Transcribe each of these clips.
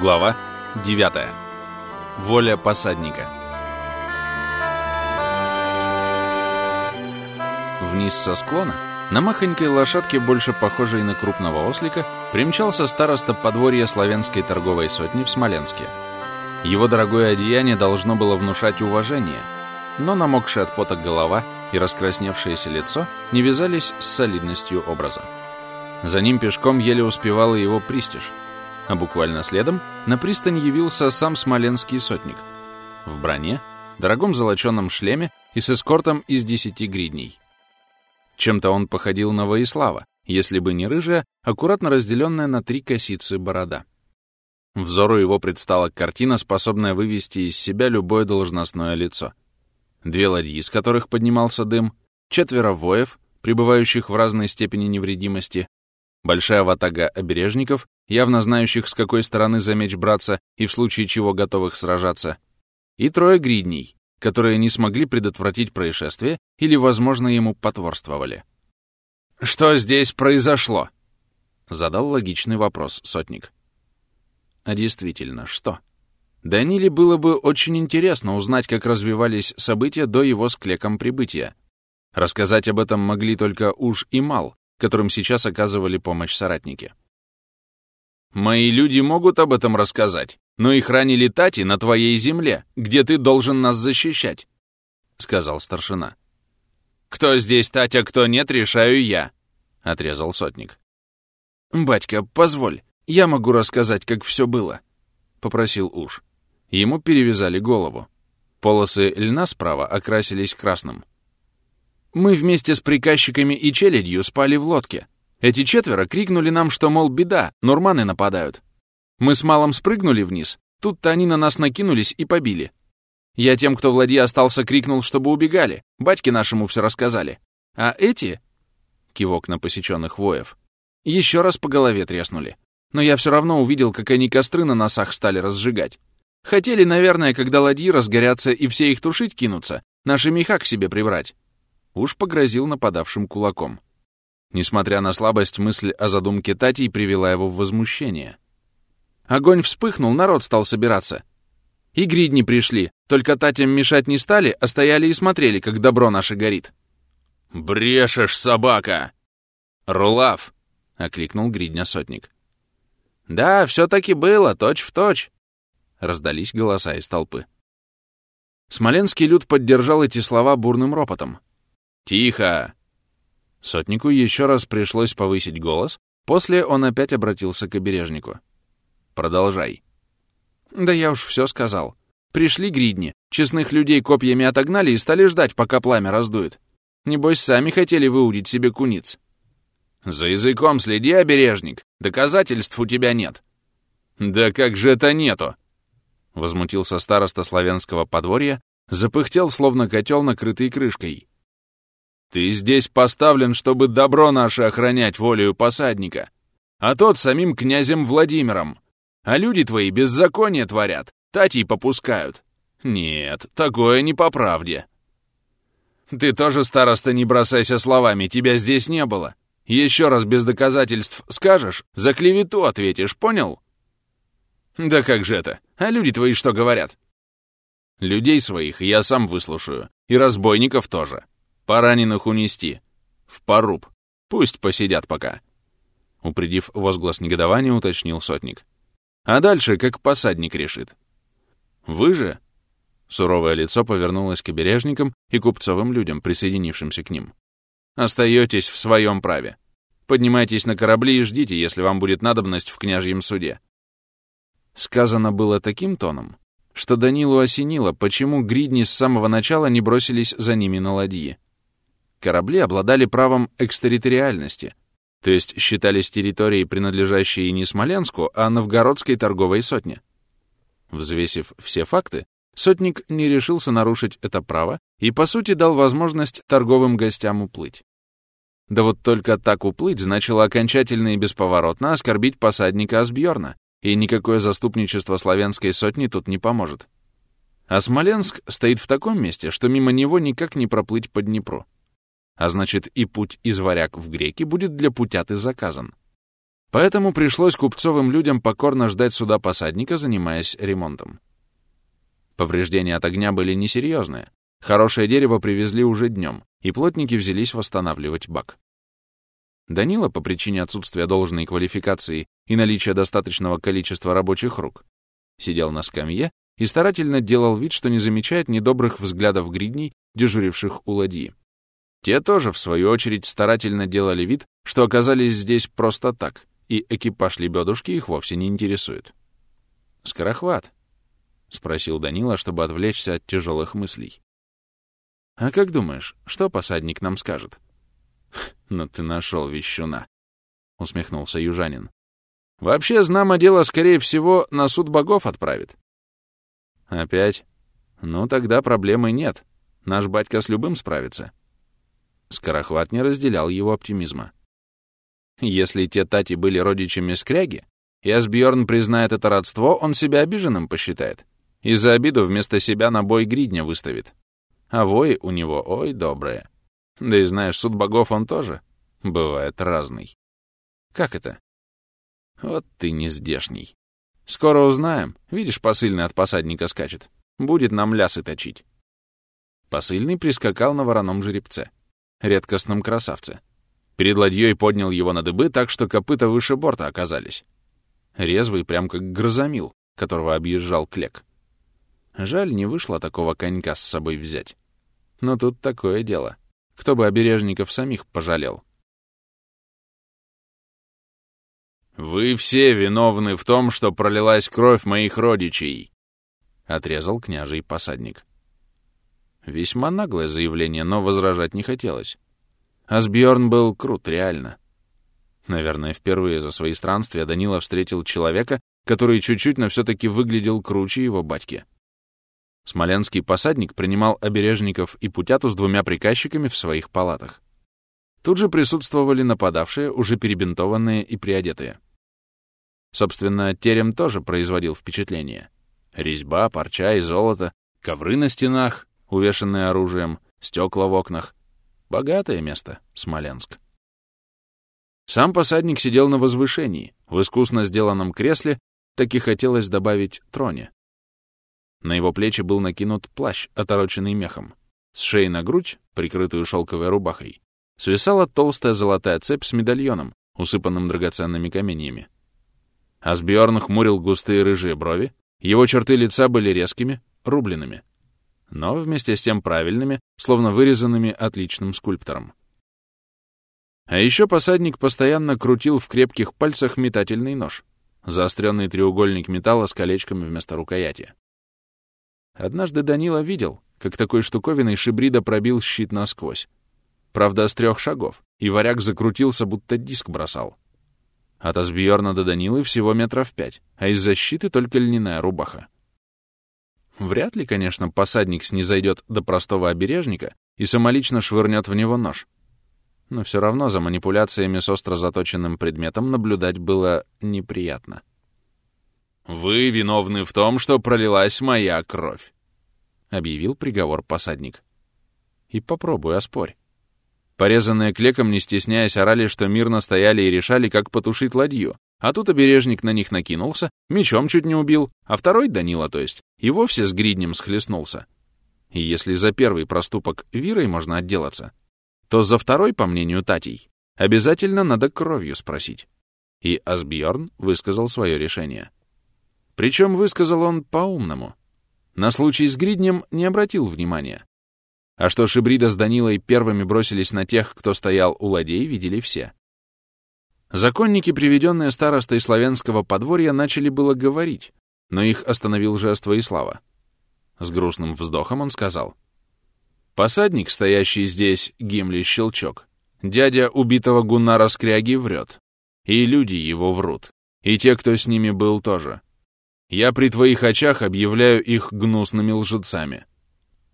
Глава 9. Воля посадника. Вниз со склона, на махонькой лошадке, больше похожей на крупного ослика, примчался староста подворья славянской торговой сотни в Смоленске. Его дорогое одеяние должно было внушать уважение, но намокшая от пота голова и раскрасневшееся лицо не вязались с солидностью образа. За ним пешком еле успевала его пристиж — а буквально следом на пристань явился сам смоленский сотник. В броне, дорогом золоченном шлеме и с эскортом из десяти гридней. Чем-то он походил на Воислава, если бы не рыжая, аккуратно разделенная на три косицы борода. Взору его предстала картина, способная вывести из себя любое должностное лицо. Две ладьи, из которых поднимался дым, четверо воев, пребывающих в разной степени невредимости, большая ватага обережников явно знающих, с какой стороны за меч браться и в случае чего готовых сражаться, и трое гридней, которые не смогли предотвратить происшествие или, возможно, ему потворствовали. «Что здесь произошло?» — задал логичный вопрос сотник. А действительно, что? Даниле было бы очень интересно узнать, как развивались события до его с Клеком прибытия. Рассказать об этом могли только Уж и Мал, которым сейчас оказывали помощь соратники. Мои люди могут об этом рассказать, но их ранили Тати на твоей земле, где ты должен нас защищать», — сказал старшина. «Кто здесь Татя, кто нет, решаю я», — отрезал сотник. «Батька, позволь, я могу рассказать, как все было», — попросил Уж. Ему перевязали голову. Полосы льна справа окрасились красным. «Мы вместе с приказчиками и челядью спали в лодке. Эти четверо крикнули нам, что, мол, беда, норманы нападают. Мы с малым спрыгнули вниз, тут-то они на нас накинулись и побили. Я тем, кто в ладье остался, крикнул, чтобы убегали, батьке нашему все рассказали. А эти, кивок на посеченных воев, еще раз по голове треснули. Но я все равно увидел, как они костры на носах стали разжигать. Хотели, наверное, когда ладьи разгорятся и все их тушить кинутся, наши меха к себе прибрать. Уж погрозил нападавшим кулаком. Несмотря на слабость, мысль о задумке Тати привела его в возмущение. Огонь вспыхнул, народ стал собираться. И гридни пришли, только Татям мешать не стали, а стояли и смотрели, как добро наше горит. «Брешешь, собака!» «Рулав!» — окликнул гридня сотник. «Да, все-таки было, точь-в-точь!» точь. Раздались голоса из толпы. Смоленский люд поддержал эти слова бурным ропотом. «Тихо! Сотнику еще раз пришлось повысить голос, после он опять обратился к обережнику. «Продолжай». «Да я уж все сказал. Пришли гридни, честных людей копьями отогнали и стали ждать, пока пламя раздует. Небось, сами хотели выудить себе куниц». «За языком следи, обережник. Доказательств у тебя нет». «Да как же это нету?» Возмутился староста славянского подворья, запыхтел, словно котел, накрытый крышкой. Ты здесь поставлен, чтобы добро наше охранять волею посадника, а тот самим князем Владимиром. А люди твои беззаконие творят, татей попускают. Нет, такое не по правде. Ты тоже, староста, не бросайся словами, тебя здесь не было. Еще раз без доказательств скажешь, за клевету ответишь, понял? Да как же это? А люди твои что говорят? Людей своих я сам выслушаю, и разбойников тоже. Пораненых унести. В поруб. Пусть посидят пока. Упредив возглас негодования, уточнил сотник. А дальше как посадник решит. Вы же... Суровое лицо повернулось к обережникам и купцовым людям, присоединившимся к ним. Остаетесь в своем праве. Поднимайтесь на корабли и ждите, если вам будет надобность в княжьем суде. Сказано было таким тоном, что Данилу осенило, почему гридни с самого начала не бросились за ними на ладьи корабли обладали правом экстерриториальности, то есть считались территорией, принадлежащей не Смоленску, а Новгородской торговой сотне. Взвесив все факты, сотник не решился нарушить это право и, по сути, дал возможность торговым гостям уплыть. Да вот только так уплыть значило окончательно и бесповоротно оскорбить посадника Асбьорна, и никакое заступничество славянской сотни тут не поможет. А Смоленск стоит в таком месте, что мимо него никак не проплыть по Днепру а значит и путь из варяг в греки будет для путяты заказан. Поэтому пришлось купцовым людям покорно ждать суда посадника, занимаясь ремонтом. Повреждения от огня были несерьезные. Хорошее дерево привезли уже днем, и плотники взялись восстанавливать бак. Данила, по причине отсутствия должной квалификации и наличия достаточного количества рабочих рук, сидел на скамье и старательно делал вид, что не замечает недобрых взглядов гридней, дежуривших у ладьи. Те тоже, в свою очередь, старательно делали вид, что оказались здесь просто так, и экипаж лебедушки их вовсе не интересует. «Скорохват?» — спросил Данила, чтобы отвлечься от тяжелых мыслей. «А как думаешь, что посадник нам скажет?» «Ну ты нашел вещуна», — усмехнулся южанин. «Вообще, знамо дело, скорее всего, на суд богов отправит». «Опять? Ну, тогда проблемы нет. Наш батька с любым справится». Скорохват не разделял его оптимизма. Если те тати были родичами скряги, и Асбьорн признает это родство, он себя обиженным посчитает. И за обиду вместо себя на бой гридня выставит. А вои у него, ой, добрые. Да и знаешь, суд богов он тоже бывает разный. Как это? Вот ты не здешний. Скоро узнаем. Видишь, посыльный от посадника скачет. Будет нам лясы точить. Посыльный прискакал на вороном жеребце. Редкостном красавце. Перед ладьей поднял его на дыбы так, что копыта выше борта оказались. Резвый, прям как грозомил, которого объезжал клек. Жаль, не вышло такого конька с собой взять. Но тут такое дело. Кто бы обережников самих пожалел? «Вы все виновны в том, что пролилась кровь моих родичей», — отрезал княжий посадник. Весьма наглое заявление, но возражать не хотелось. Асбjörn был крут, реально. Наверное, впервые за свои странствия Данила встретил человека, который чуть-чуть, но все-таки выглядел круче его батьки. Смоленский посадник принимал обережников и путяту с двумя приказчиками в своих палатах. Тут же присутствовали нападавшие, уже перебинтованные и приодетые. Собственно, терем тоже производил впечатление. Резьба, парча и золото, ковры на стенах, увешанные оружием, стекла в окнах. Богатое место, Смоленск. Сам посадник сидел на возвышении, в искусно сделанном кресле, так и хотелось добавить троне. На его плечи был накинут плащ, отороченный мехом. С шеи на грудь, прикрытую шелковой рубахой, свисала толстая золотая цепь с медальоном, усыпанным драгоценными каменьями. Асбjörn хмурил густые рыжие брови, его черты лица были резкими, рубленными, но вместе с тем правильными, словно вырезанными отличным скульптором. А еще посадник постоянно крутил в крепких пальцах метательный нож, заостренный треугольник металла с колечками вместо рукояти. Однажды Данила видел, как такой штуковиной Шибрида пробил щит насквозь. Правда, с трех шагов, и варяг закрутился, будто диск бросал. От Асбьерна до Данилы всего метров пять, а из защиты только льняная рубаха. Вряд ли, конечно, посадник снизойдет до простого обережника и самолично швырнет в него нож. Но все равно за манипуляциями с остро заточенным предметом наблюдать было неприятно. «Вы виновны в том, что пролилась моя кровь», — объявил приговор посадник. «И попробуй оспорь». Порезанные клеком, не стесняясь, орали, что мирно стояли и решали, как потушить ладью. А тут обережник на них накинулся, мечом чуть не убил, а второй, Данила то есть, и вовсе с гриднем схлестнулся. И если за первый проступок вирой можно отделаться, то за второй, по мнению Татей, обязательно надо кровью спросить. И Асбьорн высказал свое решение. Причем высказал он по-умному. На случай с гриднем не обратил внимания. А что Шибрида с Данилой первыми бросились на тех, кто стоял у ладей, видели все. Законники, приведенные старостой славянского подворья, начали было говорить, но их остановил жест Воислава. С грустным вздохом он сказал. «Посадник, стоящий здесь, Гимли Щелчок, дядя убитого Гуннара Скряги врет, и люди его врут, и те, кто с ними был, тоже. Я при твоих очах объявляю их гнусными лжецами».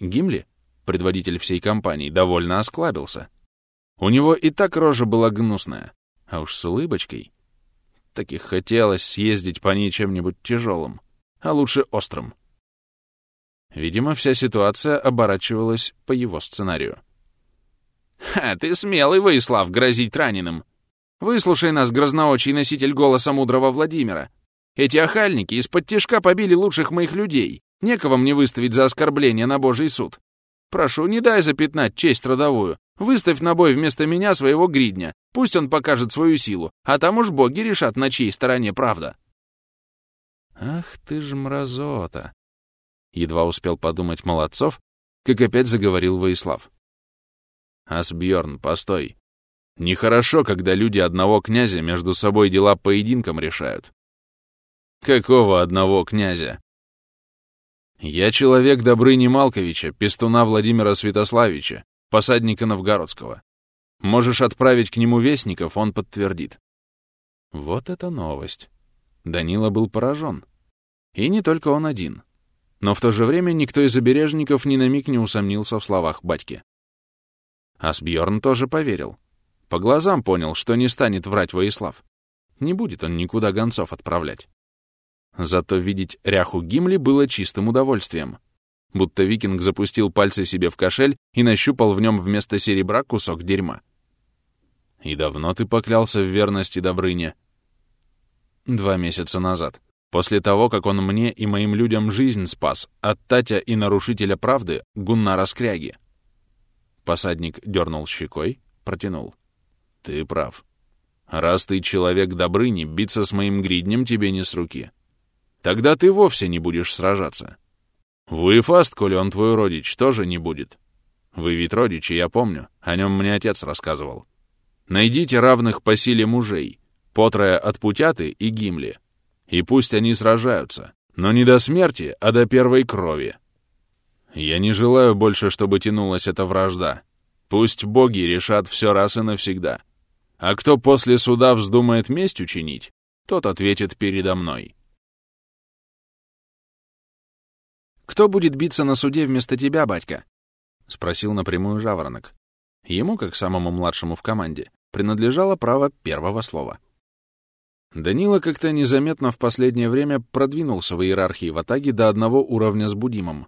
Гимли? предводитель всей компании, довольно осклабился. У него и так рожа была гнусная, а уж с улыбочкой. Так и хотелось съездить по ней чем-нибудь тяжелым, а лучше острым. Видимо, вся ситуация оборачивалась по его сценарию. «Ха, ты смелый, Воислав, грозить раненым!» Выслушай нас, грозноочий носитель голоса мудрого Владимира. Эти охальники из-под тишка побили лучших моих людей. Некого мне выставить за оскорбление на Божий суд. Прошу, не дай запятнать честь трудовую. Выставь на бой вместо меня своего гридня. Пусть он покажет свою силу, а там уж боги решат, на чьей стороне правда. Ах ты ж мразота! Едва успел подумать Молодцов, как опять заговорил Воислав. Асбьорн, постой. Нехорошо, когда люди одного князя между собой дела поединком решают. Какого одного князя? Я человек Добрыни Малковича, пестуна Владимира Святославича, посадника Новгородского. Можешь отправить к нему вестников, он подтвердит. Вот это новость. Данила был поражен. И не только он один. Но в то же время никто из обережников ни на миг не усомнился в словах батьки. Асбьорн тоже поверил. По глазам понял, что не станет врать Воислав. Не будет он никуда гонцов отправлять. Зато видеть ряху Гимли было чистым удовольствием. Будто викинг запустил пальцы себе в кошель и нащупал в нем вместо серебра кусок дерьма. «И давно ты поклялся в верности Добрыне?» «Два месяца назад. После того, как он мне и моим людям жизнь спас от Татя и нарушителя правды Гуннара Скряги». Посадник дернул щекой, протянул. «Ты прав. Раз ты человек Добрыни, биться с моим гриднем тебе не с руки. Тогда ты вовсе не будешь сражаться. Вуефаст, коли он твой родич, тоже не будет. Вы ведь родичи, я помню, о нем мне отец рассказывал. Найдите равных по силе мужей, потрое от Путяты и Гимли, и пусть они сражаются, но не до смерти, а до первой крови. Я не желаю больше, чтобы тянулась эта вражда. Пусть боги решат все раз и навсегда. А кто после суда вздумает месть учинить, тот ответит передо мной. «Кто будет биться на суде вместо тебя, батька?» — спросил напрямую Жаворонок. Ему, как самому младшему в команде, принадлежало право первого слова. Данила как-то незаметно в последнее время продвинулся в иерархии в Атаге до одного уровня с Будимом.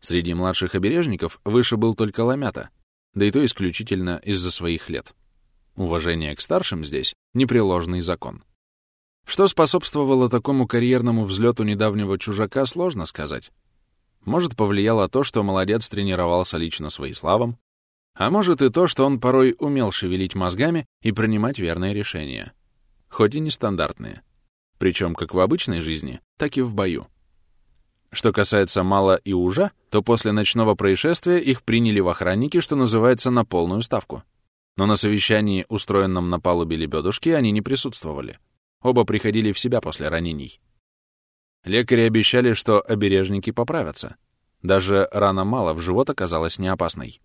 Среди младших обережников выше был только Ламята, да и то исключительно из-за своих лет. Уважение к старшим здесь — непреложный закон. Что способствовало такому карьерному взлету недавнего чужака, сложно сказать. Может, повлияло то, что молодец тренировался лично своей славом, а может и то, что он порой умел шевелить мозгами и принимать верные решения. Хоть и нестандартные. Причем как в обычной жизни, так и в бою. Что касается Мала и Ужа, то после ночного происшествия их приняли в охранники, что называется, на полную ставку. Но на совещании, устроенном на палубе лебедушки, они не присутствовали. Оба приходили в себя после ранений. Лекари обещали, что обережники поправятся. Даже рана мало в живот оказалась не опасной.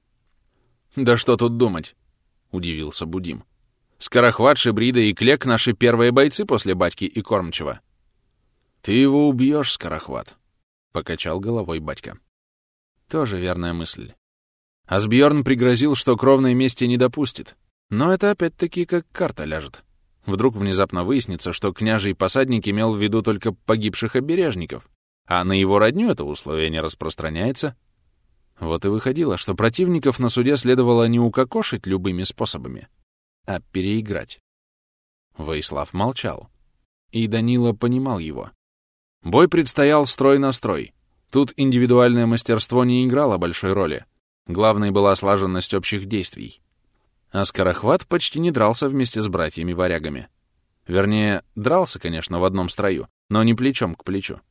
«Да что тут думать?» — удивился Будим. «Скорохват, Шибрида и Клек — наши первые бойцы после батьки и кормчего». «Ты его убьешь, Скорохват», — покачал головой батька. Тоже верная мысль. Асбьорн пригрозил, что кровной мести не допустит. Но это опять-таки как карта ляжет. Вдруг внезапно выяснится, что княжий посадник имел в виду только погибших обережников, а на его родню это условие не распространяется. Вот и выходило, что противников на суде следовало не укокошить любыми способами, а переиграть. Воислав молчал. И Данила понимал его. Бой предстоял строй на строй. Тут индивидуальное мастерство не играло большой роли. Главной была слаженность общих действий. А Скорохват почти не дрался вместе с братьями-варягами. Вернее, дрался, конечно, в одном строю, но не плечом к плечу.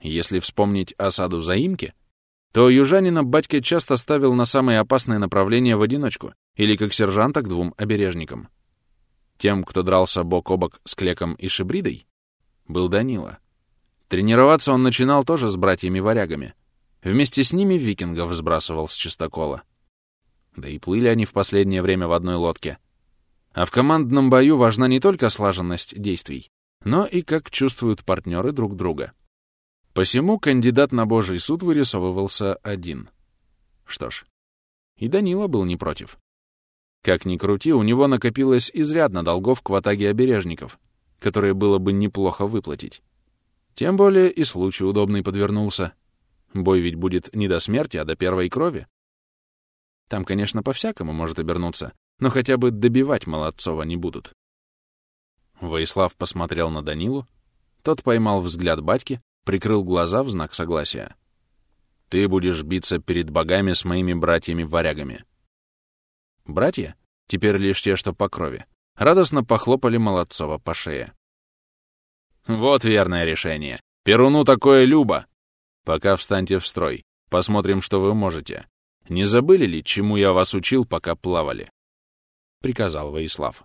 Если вспомнить осаду заимки, то южанина батька часто ставил на самые опасные направления в одиночку или как сержанта к двум обережникам. Тем, кто дрался бок о бок с Клеком и Шибридой, был Данила. Тренироваться он начинал тоже с братьями-варягами. Вместе с ними викингов сбрасывал с чистокола. Да и плыли они в последнее время в одной лодке. А в командном бою важна не только слаженность действий, но и как чувствуют партнеры друг друга. Посему кандидат на Божий суд вырисовывался один. Что ж, и Данила был не против. Как ни крути, у него накопилось изрядно долгов к ватаге обережников, которые было бы неплохо выплатить. Тем более и случай удобный подвернулся. Бой ведь будет не до смерти, а до первой крови. Там, конечно, по-всякому может обернуться, но хотя бы добивать Молодцова не будут. Воислав посмотрел на Данилу. Тот поймал взгляд батьки, прикрыл глаза в знак согласия. «Ты будешь биться перед богами с моими братьями-варягами». Братья, теперь лишь те, что по крови, радостно похлопали Молодцова по шее. «Вот верное решение. Перуну такое любо. Пока встаньте в строй. Посмотрим, что вы можете. Не забыли ли, чему я вас учил, пока плавали?» — приказал Воислав.